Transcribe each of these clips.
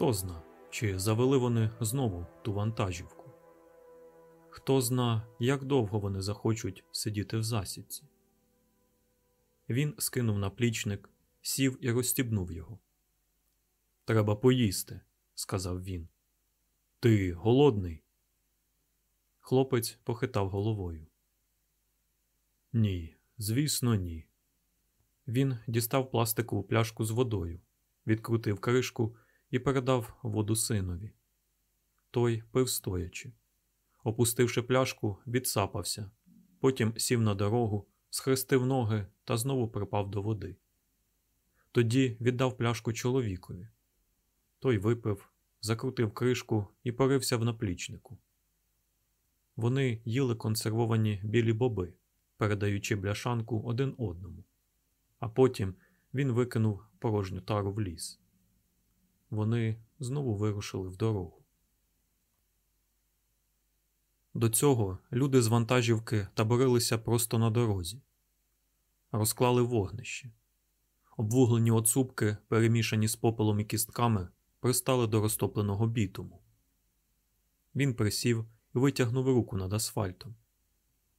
Хто зна, чи завели вони знову ту вантажівку? Хто зна, як довго вони захочуть сидіти в засідці? Він скинув наплічник, сів і розстібнув його. Треба поїсти, сказав він. Ти голодний? Хлопець похитав головою. Ні, звісно, ні. Він дістав пластикову пляшку з водою, відкрутив кришку і передав воду синові. Той пив стоячи. Опустивши пляшку, відсапався, потім сів на дорогу, схрестив ноги та знову припав до води. Тоді віддав пляшку чоловікові. Той випив, закрутив кришку і порився в наплічнику. Вони їли консервовані білі боби, передаючи бляшанку один одному, а потім він викинув порожню тару в ліс. Вони знову вирушили в дорогу. До цього люди з вантажівки таборилися просто на дорозі, розклали вогнище. Обвуглені оцупки, перемішані з попелом і кістками, пристали до розтопленого бітуму. Він присів і витягнув руку над асфальтом.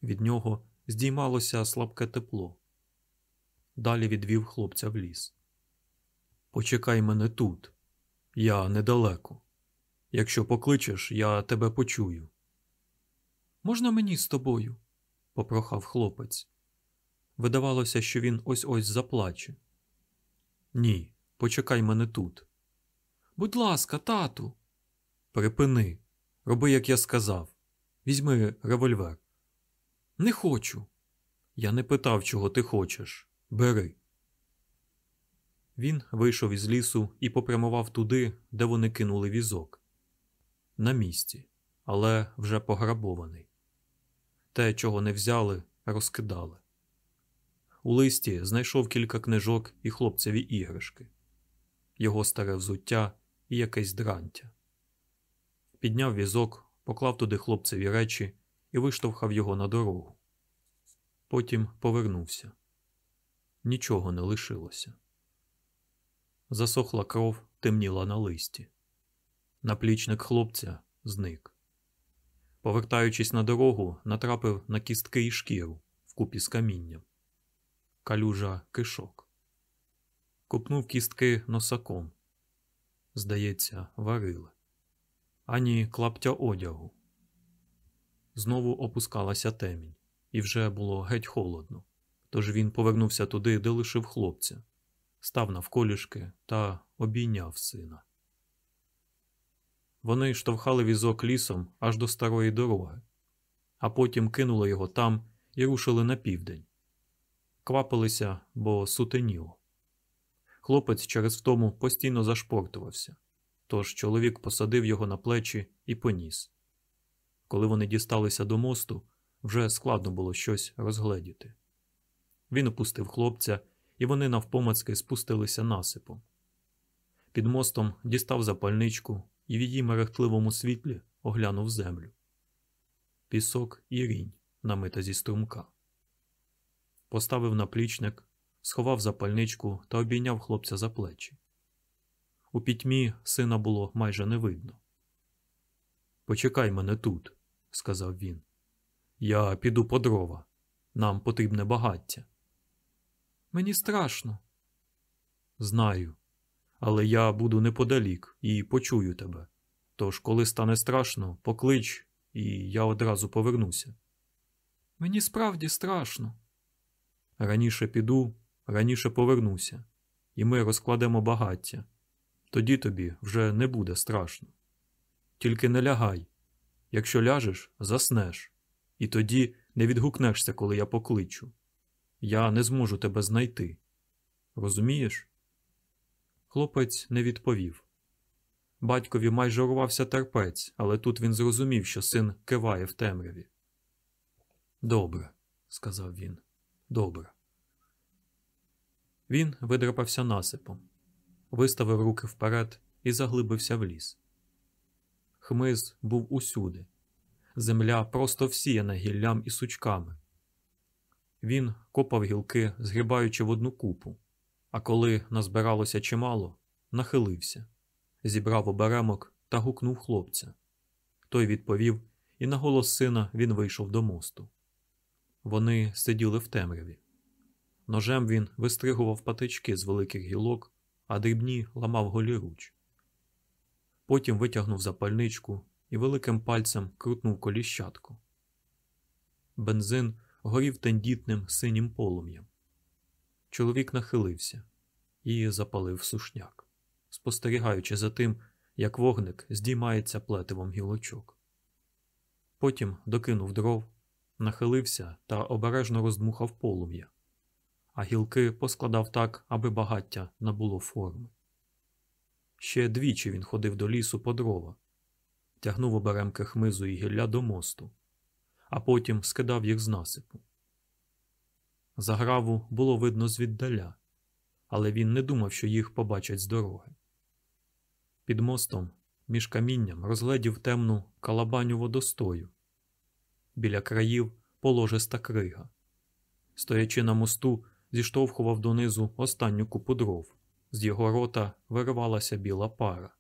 Від нього здіймалося слабке тепло. Далі відвів хлопця в ліс. Почекай мене тут, я недалеко. Якщо покличеш, я тебе почую. Можна мені з тобою? попрохав хлопець. Видавалося, що він ось ось заплаче. Ні, почекай мене тут. Будь ласка, тату. Припини. Роби, як я сказав. Візьми револьвер. Не хочу. Я не питав, чого ти хочеш. Бери. Він вийшов із лісу і попрямував туди, де вони кинули візок. На місці, але вже пограбований. Те, чого не взяли, розкидали. У листі знайшов кілька книжок і хлопцеві іграшки, його старе взуття і якесь дрантя. Підняв візок, поклав туди хлопцеві речі і виштовхав його на дорогу. Потім повернувся. Нічого не лишилося. Засохла кров, темніла на листі. Наплічник хлопця зник. Повертаючись на дорогу, натрапив на кістки і шкіру вкупі з камінням. Калюжа кишок. Купнув кістки носаком. Здається, варили. Ані клаптя одягу. Знову опускалася темінь, і вже було геть холодно. Тож він повернувся туди, де лишив хлопця, став навколішки та обійняв сина. Вони штовхали візок лісом аж до старої дороги, а потім кинули його там і рушили на південь. Квапилися, бо сутеніло. Хлопець через втому постійно зашпортувався, тож чоловік посадив його на плечі і поніс. Коли вони дісталися до мосту, вже складно було щось розгледіти. Він опустив хлопця, і вони навпомацки спустилися насипом. Під мостом дістав запальничку і в її мерехтливому світлі оглянув землю. Пісок і рінь, намита зі струмка. Поставив наплічник, сховав запальничку та обійняв хлопця за плечі. У пітьмі сина було майже не видно. Почекай мене тут, сказав він. Я піду по дрова. Нам потрібне багаття. Мені страшно. Знаю, але я буду неподалік і почую тебе. Тож, коли стане страшно, поклич, і я одразу повернуся. Мені справді страшно. Раніше піду, раніше повернуся, і ми розкладемо багаття. Тоді тобі вже не буде страшно. Тільки не лягай. Якщо ляжеш, заснеш, і тоді не відгукнешся, коли я покличу. Я не зможу тебе знайти. Розумієш? Хлопець не відповів. Батькові майже урвався терпець, але тут він зрозумів, що син киває в темряві. Добре, сказав він. Добре. Він видрапався насипом, виставив руки вперед і заглибився в ліс. Хмиз був усюди. Земля просто всіяна гіллям і сучками. Він копав гілки, згрібаючи в одну купу, а коли назбиралося чимало, нахилився, зібрав оберемок та гукнув хлопця. Той відповів, і на голос сина він вийшов до мосту. Вони сиділи в темряві. Ножем він вистригував патички з великих гілок, а дрібні ламав голіруч. Потім витягнув запальничку і великим пальцем крутнув коліщатку. Бензин горів тендітним синім полум'ям. Чоловік нахилився і запалив сушняк, спостерігаючи за тим, як вогник здіймається плетивом гілочок. Потім докинув дров, нахилився та обережно роздмухав полум'я, а гілки поскладав так, аби багаття набуло форми. Ще двічі він ходив до лісу по дрова, тягнув оберемки хмизу і гілля до мосту, а потім скидав їх з насипу. Заграву було видно звіддаля, але він не думав, що їх побачать з дороги. Під мостом, між камінням, розгледів темну калабаню водостою. Біля країв положиста крига. Стоячи на мосту, зіштовхував донизу останню купу дров. З його рота виривалася біла пара,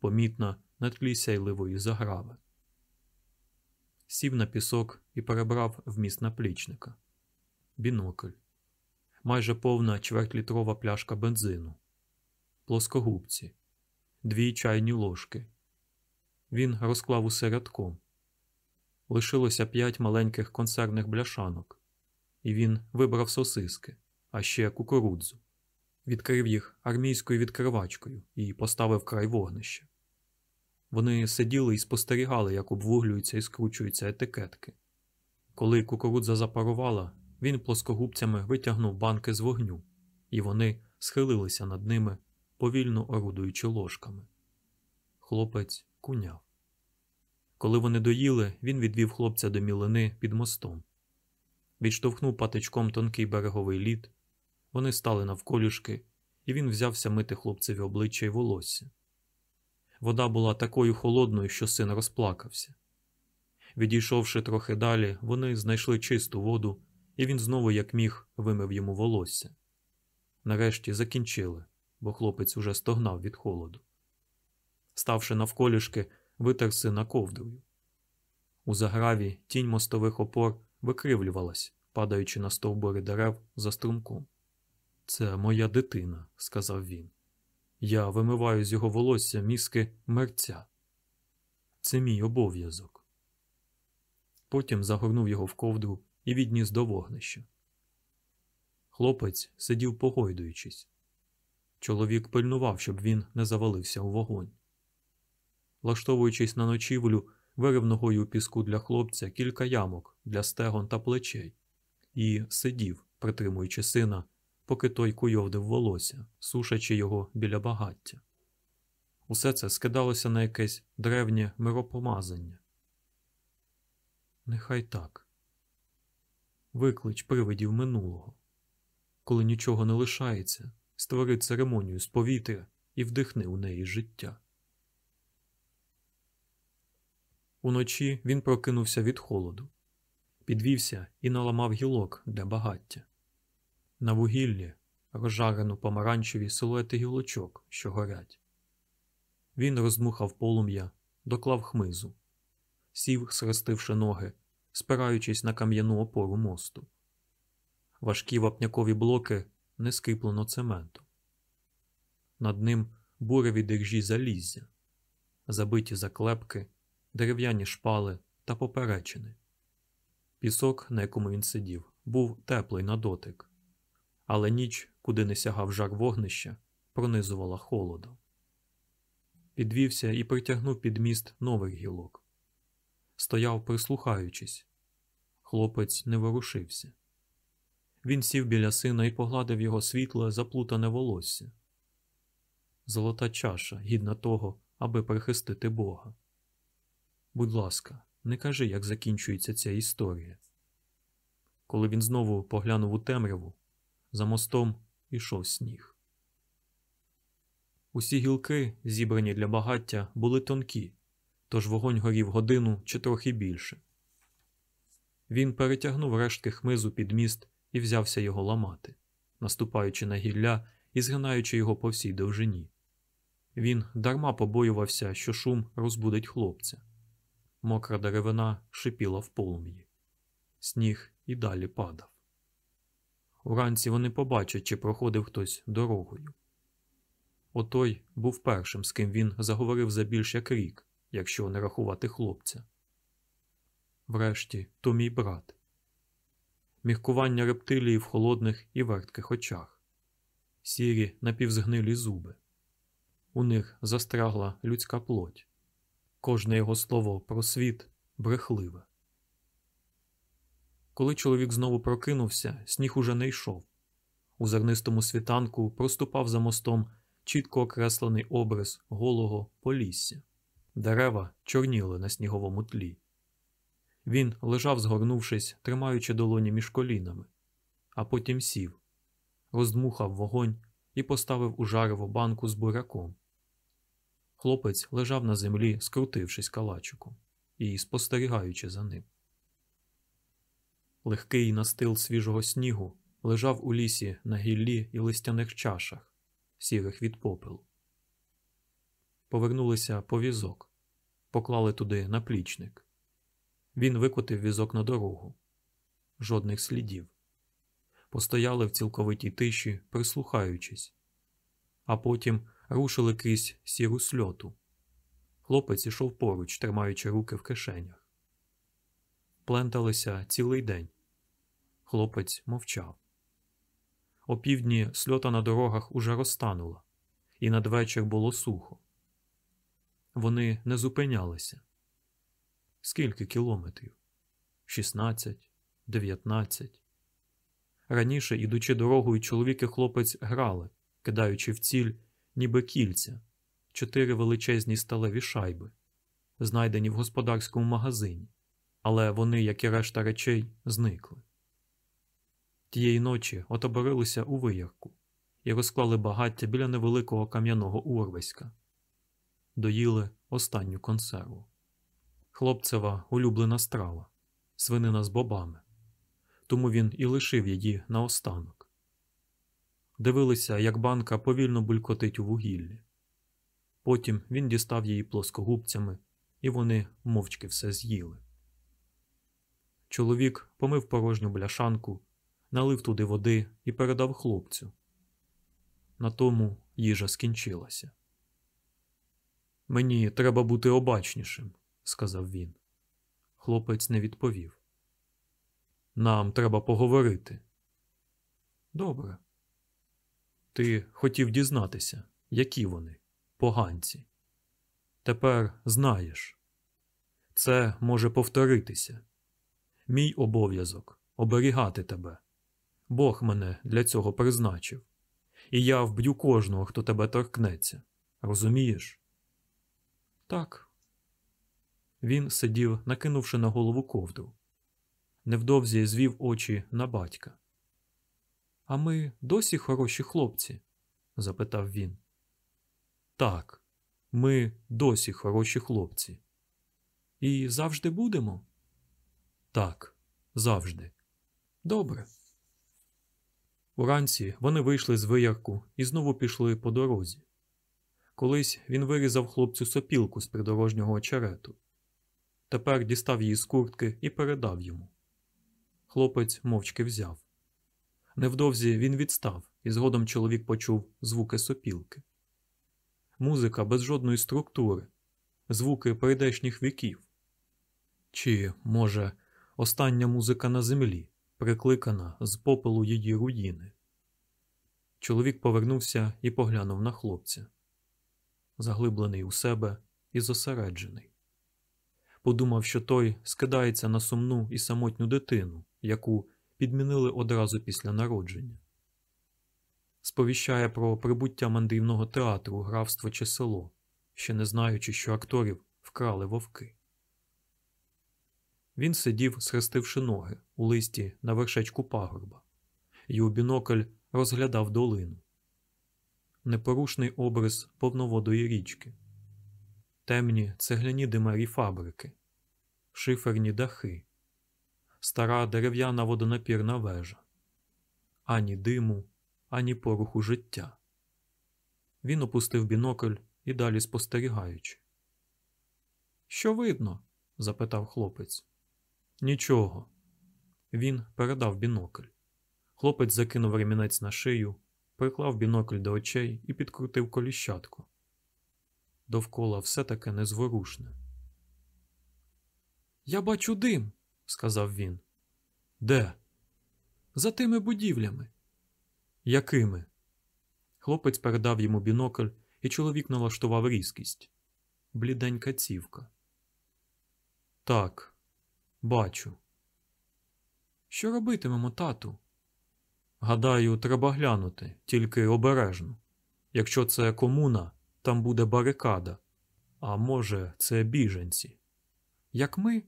помітна на тлі сяйливої заграви. Сів на пісок і перебрав вміст наплічника. Бінокль. Майже повна чвертьлітрова пляшка бензину, плоскогубці, дві чайні ложки. Він розклав усе рядком. Лишилося п'ять маленьких консервних бляшанок, і він вибрав сосиски, а ще кукурудзу відкрив їх армійською відкривачкою і поставив край вогнища. Вони сиділи і спостерігали, як обвуглюються і скручуються етикетки. Коли кукурудза запарувала, він плоскогубцями витягнув банки з вогню, і вони схилилися над ними, повільно орудуючи ложками. Хлопець куняв. Коли вони доїли, він відвів хлопця до мілини під мостом, відштовхнув патичком тонкий береговий лід вони стали навколішки, і він взявся мити хлопцеві обличчя й волосся. Вода була такою холодною, що син розплакався. Відійшовши трохи далі, вони знайшли чисту воду, і він знову, як міг, вимив йому волосся. Нарешті закінчили, бо хлопець уже стогнав від холоду. Ставши навколішки, витер сина ковдрою. У заграві тінь мостових опор викривлювалась, падаючи на стовбури дерев за струмком. Це моя дитина, сказав він. Я вимиваю з його волосся мізки мерця. Це мій обов'язок. Потім загорнув його в ковдру і відніс до вогнища. Хлопець сидів погойдуючись. Чоловік пильнував, щоб він не завалився у вогонь. Влаштовуючись на ночівлю, вирив ногою у піску для хлопця кілька ямок для стегон та плечей і сидів, притримуючи сина поки той куйовдив волосся, сушачи його біля багаття. Усе це скидалося на якесь древнє миропомазання. Нехай так. Виклич привидів минулого. Коли нічого не лишається, створи церемонію з повітря і вдихни у неї життя. Уночі він прокинувся від холоду, підвівся і наламав гілок для багаття. На вугіллі розжарену помаранчеві силуети гілочок, що горять. Він розмухав полум'я, доклав хмизу, сів, сростивши ноги, спираючись на кам'яну опору мосту. Важкі вапнякові блоки не скріплено цементу. Над ним буреві держі заліззя, забиті заклепки, дерев'яні шпали та поперечини. Пісок, на якому він сидів, був теплий на дотик але ніч, куди не сягав жар вогнища, пронизувала холодом. Підвівся і притягнув під міст нових гілок. Стояв, прислухаючись. Хлопець не ворушився. Він сів біля сина і погладив його світле, заплутане волосся. Золота чаша, гідна того, аби прихистити Бога. Будь ласка, не кажи, як закінчується ця історія. Коли він знову поглянув у темряву, за мостом ішов сніг. Усі гілки, зібрані для багаття, були тонкі, тож вогонь горів годину чи трохи більше. Він перетягнув рештки хмизу під міст і взявся його ламати, наступаючи на гілля і згинаючи його по всій довжині. Він дарма побоювався, що шум розбудить хлопця. Мокра деревина шипіла в полум'ї. Сніг і далі падав. Уранці вони побачать, чи проходив хтось дорогою. Отой був першим, з ким він заговорив за більш як рік, якщо не рахувати хлопця. Врешті, то мій брат. Міркування рептилії в холодних і вертких очах, сірі напівзгнилі зуби. У них застрягла людська плоть. Кожне його слово про світ брехливе. Коли чоловік знову прокинувся, сніг уже не йшов. У зернистому світанку проступав за мостом чітко окреслений образ голого полісся. Дерева чорніли на сніговому тлі. Він лежав, згорнувшись, тримаючи долоні між колінами, а потім сів, роздмухав вогонь і поставив у жарево банку з буряком. Хлопець лежав на землі, скрутившись калачиком і спостерігаючи за ним. Легкий настил свіжого снігу лежав у лісі на гіллі і листяних чашах, сірих від попелу. Повернулися по візок, поклали туди наплічник. Він викотив візок на дорогу. Жодних слідів. Постояли в цілковитій тиші, прислухаючись, а потім рушили крізь сіру сльоту. Хлопець ішов поруч, тримаючи руки в кишенях. Пленталися цілий день. Хлопець мовчав. О півдні сльота на дорогах уже розтанула, і надвечір було сухо. Вони не зупинялися. Скільки кілометрів? Шістнадцять, дев'ятнадцять. Раніше, ідучи дорогою, чоловік і хлопець грали, кидаючи в ціль, ніби кільця, чотири величезні сталеві шайби, знайдені в господарському магазині, але вони, як і решта речей, зникли. Тієї ночі отоборилися у виярку і розклали багаття біля невеликого кам'яного урвиська, доїли останню консерву. Хлопцева улюблена страва, свинина з бобами, тому він і лишив її наостанок. Дивилися, як банка повільно булькотить у вугіллі. Потім він дістав її плоскогубцями, і вони мовчки все з'їли. Чоловік помив порожню бляшанку, налив туди води і передав хлопцю. На тому їжа скінчилася. Мені треба бути обачнішим, сказав він. Хлопець не відповів. Нам треба поговорити. Добре. Ти хотів дізнатися, які вони, поганці. Тепер знаєш. Це може повторитися. Мій обов'язок оберігати тебе. Бог мене для цього призначив, і я вб'ю кожного, хто тебе торкнеться. Розумієш? Так. Він сидів, накинувши на голову ковдру. Невдовзі звів очі на батька. А ми досі хороші хлопці? запитав він. Так, ми досі хороші хлопці. І завжди будемо? Так, завжди. Добре. Уранці вони вийшли з виярку і знову пішли по дорозі. Колись він вирізав хлопцю сопілку з придорожнього очерету. Тепер дістав її з куртки і передав йому. Хлопець мовчки взяв. Невдовзі він відстав, і згодом чоловік почув звуки сопілки. Музика без жодної структури, звуки прийдешніх віків. Чи, може, остання музика на землі, прикликана з попелу її руїни. Чоловік повернувся і поглянув на хлопця, заглиблений у себе і зосереджений. Подумав, що той скидається на сумну і самотню дитину, яку підмінили одразу після народження. Сповіщає про прибуття мандрівного театру, графство чи село, ще не знаючи, що акторів вкрали вовки. Він сидів, схрестивши ноги у листі на вершечку пагорба, і у бінокль розглядав долину. Непорушний образ повноводої річки, темні цегляні димарі фабрики, шиферні дахи, стара дерев'яна водонапірна вежа, ані диму, ані поруху життя. Він опустив бінокль і далі спостерігаючи. Що видно? запитав хлопець. Нічого. Він передав бінокль. Хлопець закинув ремінець на шию, приклав бінокль до очей і підкрутив коліщатку. Довкола все таке незворушне. Я бачу дим, сказав він. Де? За тими будівлями. Якими? Хлопець передав йому бінокль, і чоловік налаштував різкість. Бліденька цівка. Так, бачу. Що робитимемо, тату? Гадаю, треба глянути, тільки обережно. Якщо це комуна, там буде барикада. А може, це біженці. Як ми?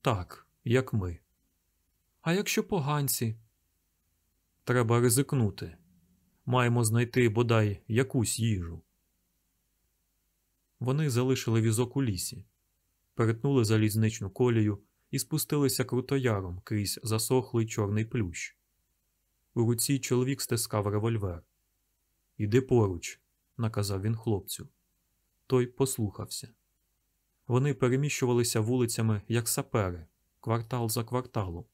Так, як ми. А якщо поганці? Треба ризикнути. Маємо знайти бодай якусь їжу. Вони залишили візок у лісі, перетнули залізничну колію і спустилися крутояром крізь засохлий чорний плющ. У руці чоловік стискав револьвер. Іди поруч, наказав він хлопцю. Той послухався. Вони переміщувалися вулицями, як сапери, квартал за кварталом.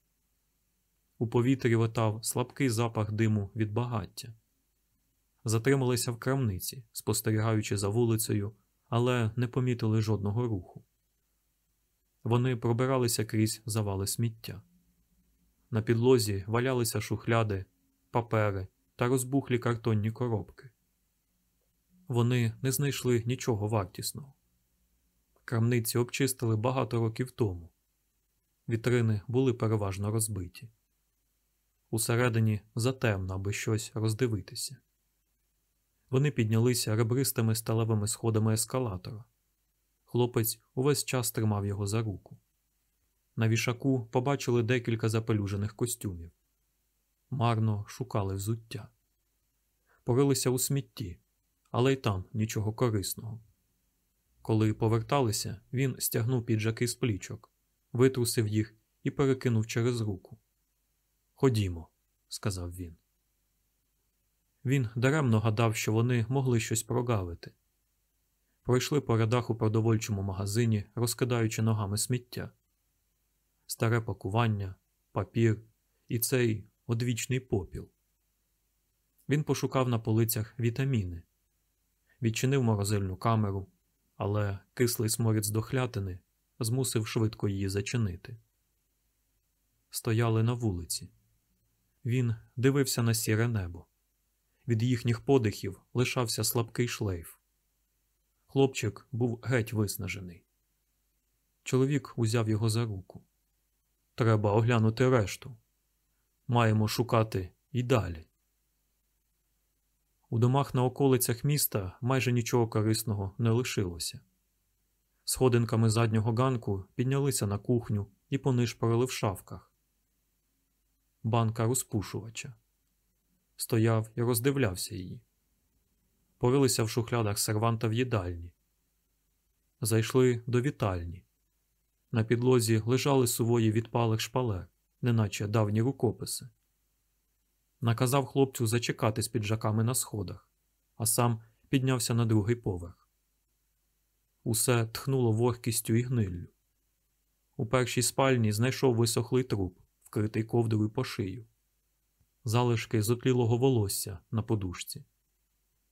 У повітрі летав слабкий запах диму від багаття. Затрималися в крамниці, спостерігаючи за вулицею, але не помітили жодного руху. Вони пробиралися крізь завали сміття. На підлозі валялися шухляди, папери та розбухлі картонні коробки. Вони не знайшли нічого вартісного. Крамниці обчистили багато років тому. Вітрини були переважно розбиті. Усередині затемно, аби щось роздивитися. Вони піднялися ребристими сталевими сходами ескалатора. Хлопець увесь час тримав його за руку. На вішаку побачили декілька запелюжених костюмів. Марно шукали взуття. Порилися у смітті, але й там нічого корисного. Коли поверталися, він стягнув піджаки з плічок, витрусив їх і перекинув через руку. Ходімо, сказав він. Він даремно гадав, що вони могли щось прогавити. Пройшли по рядах у продовольчому магазині, розкидаючи ногами сміття, старе пакування, папір і цей одвічний попіл. Він пошукав на полицях вітаміни, відчинив морозильну камеру, але кислий сморід здохлятини змусив швидко її зачинити. Стояли на вулиці. Він дивився на сіре небо. Від їхніх подихів лишався слабкий шлейф. Хлопчик був геть виснажений. Чоловік узяв його за руку. Треба оглянути решту. Маємо шукати і далі. У домах на околицях міста майже нічого корисного не лишилося. Сходинками заднього ганку піднялися на кухню і понишпорили в шафках. Банка розпушувача. Стояв і роздивлявся її. Порилися в шухлядах серванта в їдальні. Зайшли до вітальні. На підлозі лежали сувої відпалих шпалер, неначе давні рукописи. Наказав хлопцю зачекати з піджаками на сходах, а сам піднявся на другий поверх. Усе тхнуло вогкістю і гниллю. У першій спальні знайшов висохлий труп, вкритий ковдрою по шию, залишки зотлілого волосся на подушці.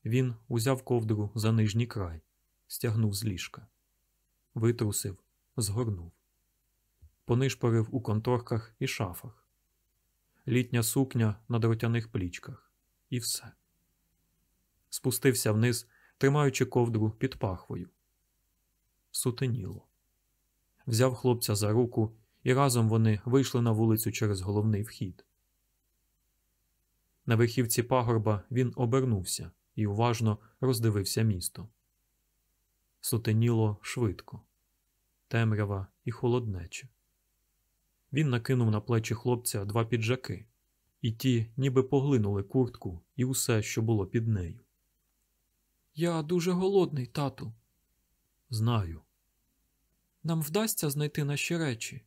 Він узяв ковдру за нижній край, стягнув з ліжка, витрусив, згорнув, понишпорив у конторках і шафах, літня сукня на дротяних плічках, і все. Спустився вниз, тримаючи ковдру під пахвою. Сутеніло. Взяв хлопця за руку, і разом вони вийшли на вулицю через головний вхід. На верхівці пагорба він обернувся і уважно роздивився місто. Сутеніло швидко, темрява і холоднече. Він накинув на плечі хлопця два піджаки, і ті ніби поглинули куртку і усе, що було під нею. Я дуже голодний, тату. Знаю. Нам вдасться знайти наші речі.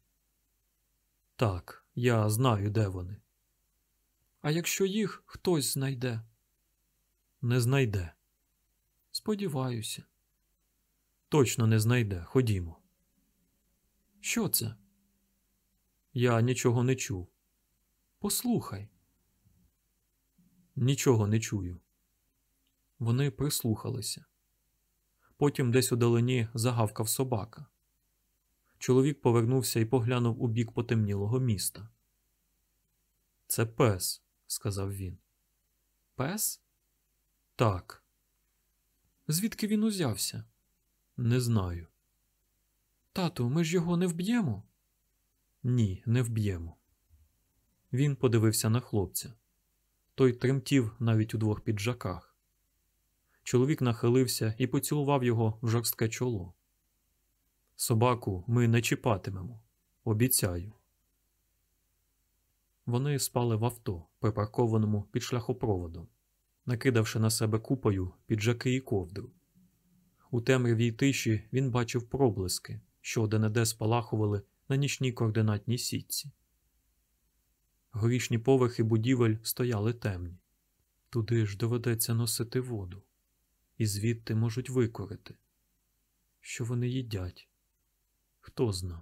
Так, я знаю, де вони. А якщо їх хтось знайде? Не знайде. Сподіваюся. Точно не знайде. Ходімо. Що це? Я нічого не чув. Послухай. Нічого не чую. Вони прислухалися. Потім десь у далині загавкав собака. Чоловік повернувся і поглянув у бік потемнілого міста. Це пес, сказав він. Пес? Так, Звідки він узявся? не знаю. Тату, ми ж його не вб'ємо. Ні, не вб'ємо. Він подивився на хлопця. Той тремтів навіть у двох піджаках. Чоловік нахилився і поцілував його в жорстке чоло. Собаку ми не чіпатимемо. Обіцяю. Вони спали в авто, припаркованому під шляхопроводом, накидавши на себе купою піджаки і ковдру. У темрявій тиші він бачив проблиски, що де-не-де спалахували на нічній координатній сітці. Горішні поверхи будівель стояли темні. Туди ж доведеться носити воду, і звідти можуть викорити. Що вони їдять? Хто зна?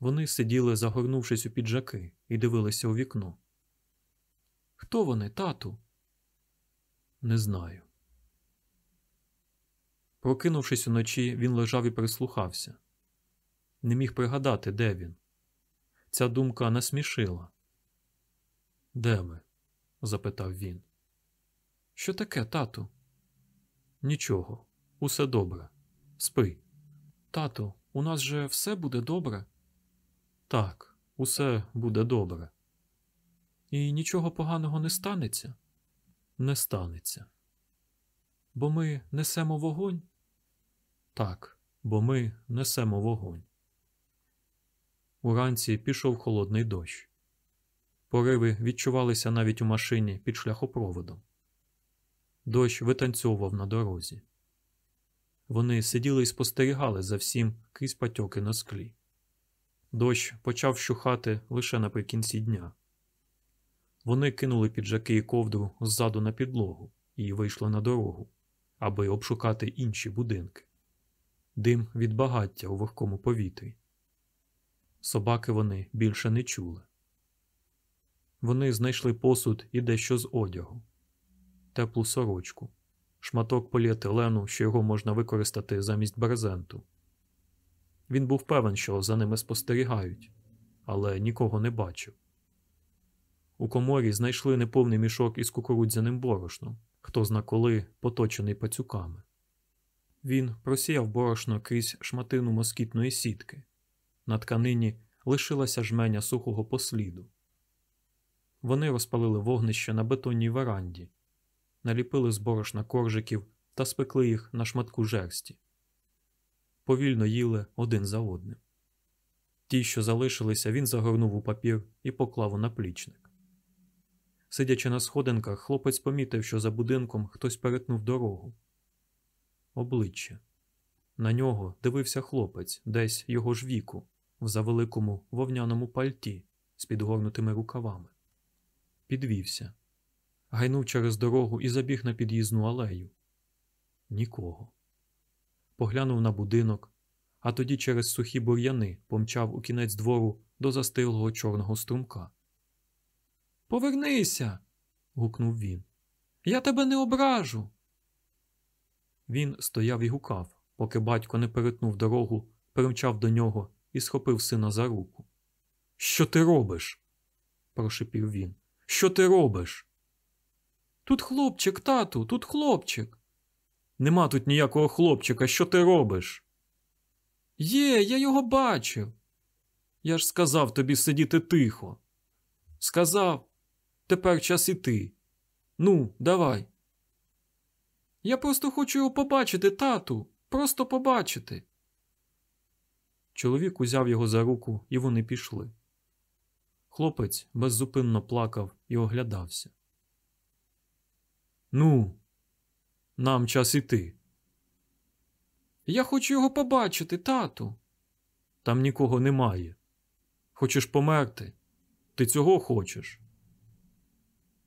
Вони сиділи, загорнувшись у піджаки, і дивилися у вікно. Хто вони, тату? Не знаю. Прокинувшись уночі, він лежав і прислухався. Не міг пригадати, де він. Ця думка насмішила. Де ми? запитав він. Що таке, тату? Нічого, усе добре. Спи. Тату, у нас же все буде добре. Так, усе буде добре. І нічого поганого не станеться, Не станеться. бо ми несемо вогонь. Так, бо ми несемо вогонь. Уранці пішов холодний дощ. Пориви відчувалися навіть у машині під шляхопроводом. Дощ витанцьовував на дорозі. Вони сиділи і спостерігали за всім крізь патьоки на склі. Дощ почав щухати лише наприкінці дня. Вони кинули піджаки і ковдру ззаду на підлогу і вийшли на дорогу, аби обшукати інші будинки. Дим від багаття у вогкому повітрі. Собаки вони більше не чули. Вони знайшли посуд і дещо з одягу, теплу сорочку, шматок поліетилену, що його можна використати замість брезенту. Він був певен, що за ними спостерігають, але нікого не бачив. У коморі знайшли неповний мішок із кукурудзяним борошном, хто зна коли поточений пацюками. Він просіяв борошно крізь шматину москітної сітки. На тканині лишилася жменя сухого посліду. Вони розпалили вогнище на бетонній веранді, наліпили з борошна коржиків та спекли їх на шматку жерсті. Повільно їли один за одним. Ті, що залишилися, він загорнув у папір і поклав у наплічник. Сидячи на сходинках, хлопець помітив, що за будинком хтось перетнув дорогу. Обличчя. На нього дивився хлопець, десь його ж віку, в завеликому вовняному пальті з підгорнутими рукавами. Підвівся, гайнув через дорогу і забіг на під'їзну алею. Нікого. Поглянув на будинок, а тоді через сухі бур'яни помчав у кінець двору до застиглого чорного струмка. Повернися. гукнув він. Я тебе не ображу. Він стояв і гукав, поки батько не перетнув дорогу, примчав до нього і схопив сина за руку. Що ти робиш? прошипів він. Що ти робиш? Тут хлопчик, тату, тут хлопчик. Нема тут ніякого хлопчика, що ти робиш? Є, я його бачив. Я ж сказав тобі сидіти тихо. Сказав, тепер час іти. Ну, давай. Я просто хочу його побачити, тату. Просто побачити. Чоловік узяв його за руку, і вони пішли. Хлопець беззупинно плакав і оглядався. Ну, нам час іти. Я хочу його побачити, тату. Там нікого немає. Хочеш померти? Ти цього хочеш?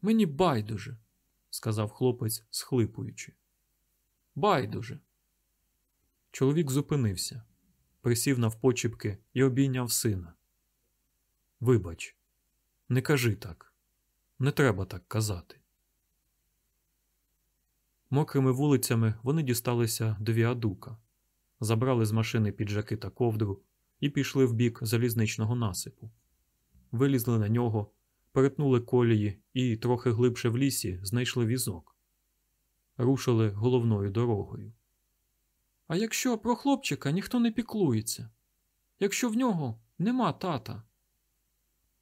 Мені байдуже. сказав хлопець, схлипуючи. Байдуже. Чоловік зупинився, присів навпочіпки і обійняв сина. Вибач, не кажи так. Не треба так казати. Мокрими вулицями вони дісталися до віадука, забрали з машини піджаки та ковдру і пішли в бік залізничного насипу. Вилізли на нього, перетнули колії і, трохи глибше в лісі, знайшли візок. Рушили головною дорогою. А якщо про хлопчика ніхто не піклується? Якщо в нього нема тата?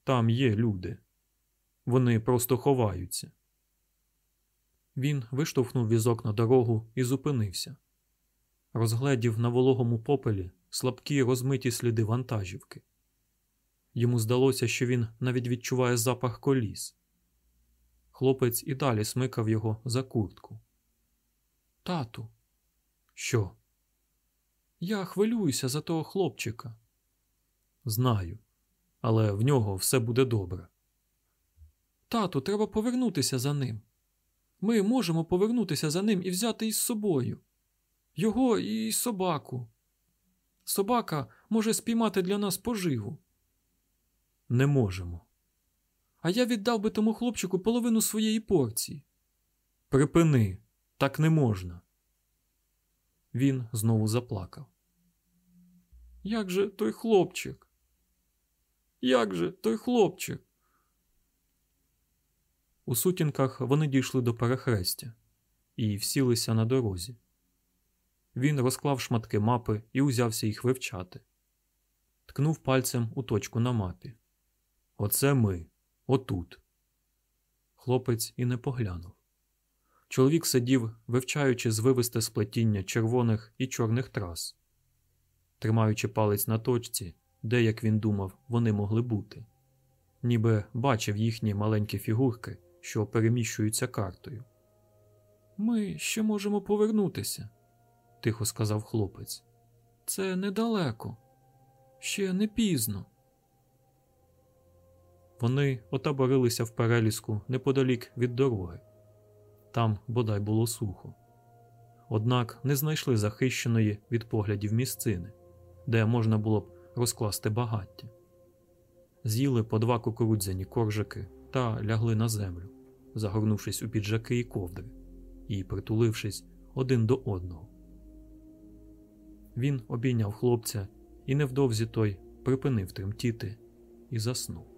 Там є люди. Вони просто ховаються. Він виштовхнув візок на дорогу і зупинився. Розгледів на вологому попелі слабкі розмиті сліди вантажівки. Йому здалося, що він навіть відчуває запах коліс. Хлопець і далі смикав його за куртку. Тату, Що? я хвилююся за того хлопчика. Знаю, але в нього все буде добре. Тату, треба повернутися за ним. Ми можемо повернутися за ним і взяти із собою. Його і собаку. Собака може спіймати для нас поживу. Не можемо. А я віддав би тому хлопчику половину своєї порції. Припини, так не можна. Він знову заплакав. Як же той хлопчик? Як же той хлопчик? У сутінках вони дійшли до перехрестя і всілися на дорозі. Він розклав шматки мапи і узявся їх вивчати. Ткнув пальцем у точку на мапі. Оце ми, отут. Хлопець і не поглянув. Чоловік сидів, вивчаючи звивисте сплетіння червоних і чорних трас, тримаючи палець на точці, де, як він думав, вони могли бути, ніби бачив їхні маленькі фігурки, що переміщуються картою. Ми ще можемо повернутися, тихо сказав хлопець. Це недалеко. Ще не пізно. Вони отаборилися в переліску неподалік від дороги. Там бодай було сухо. Однак не знайшли захищеної від поглядів місцини, де можна було б розкласти багаття. З'їли по два кукурудзяні коржики та лягли на землю, загорнувшись у піджаки і ковдри, і притулившись один до одного. Він обійняв хлопця, і невдовзі той припинив тремтіти і заснув.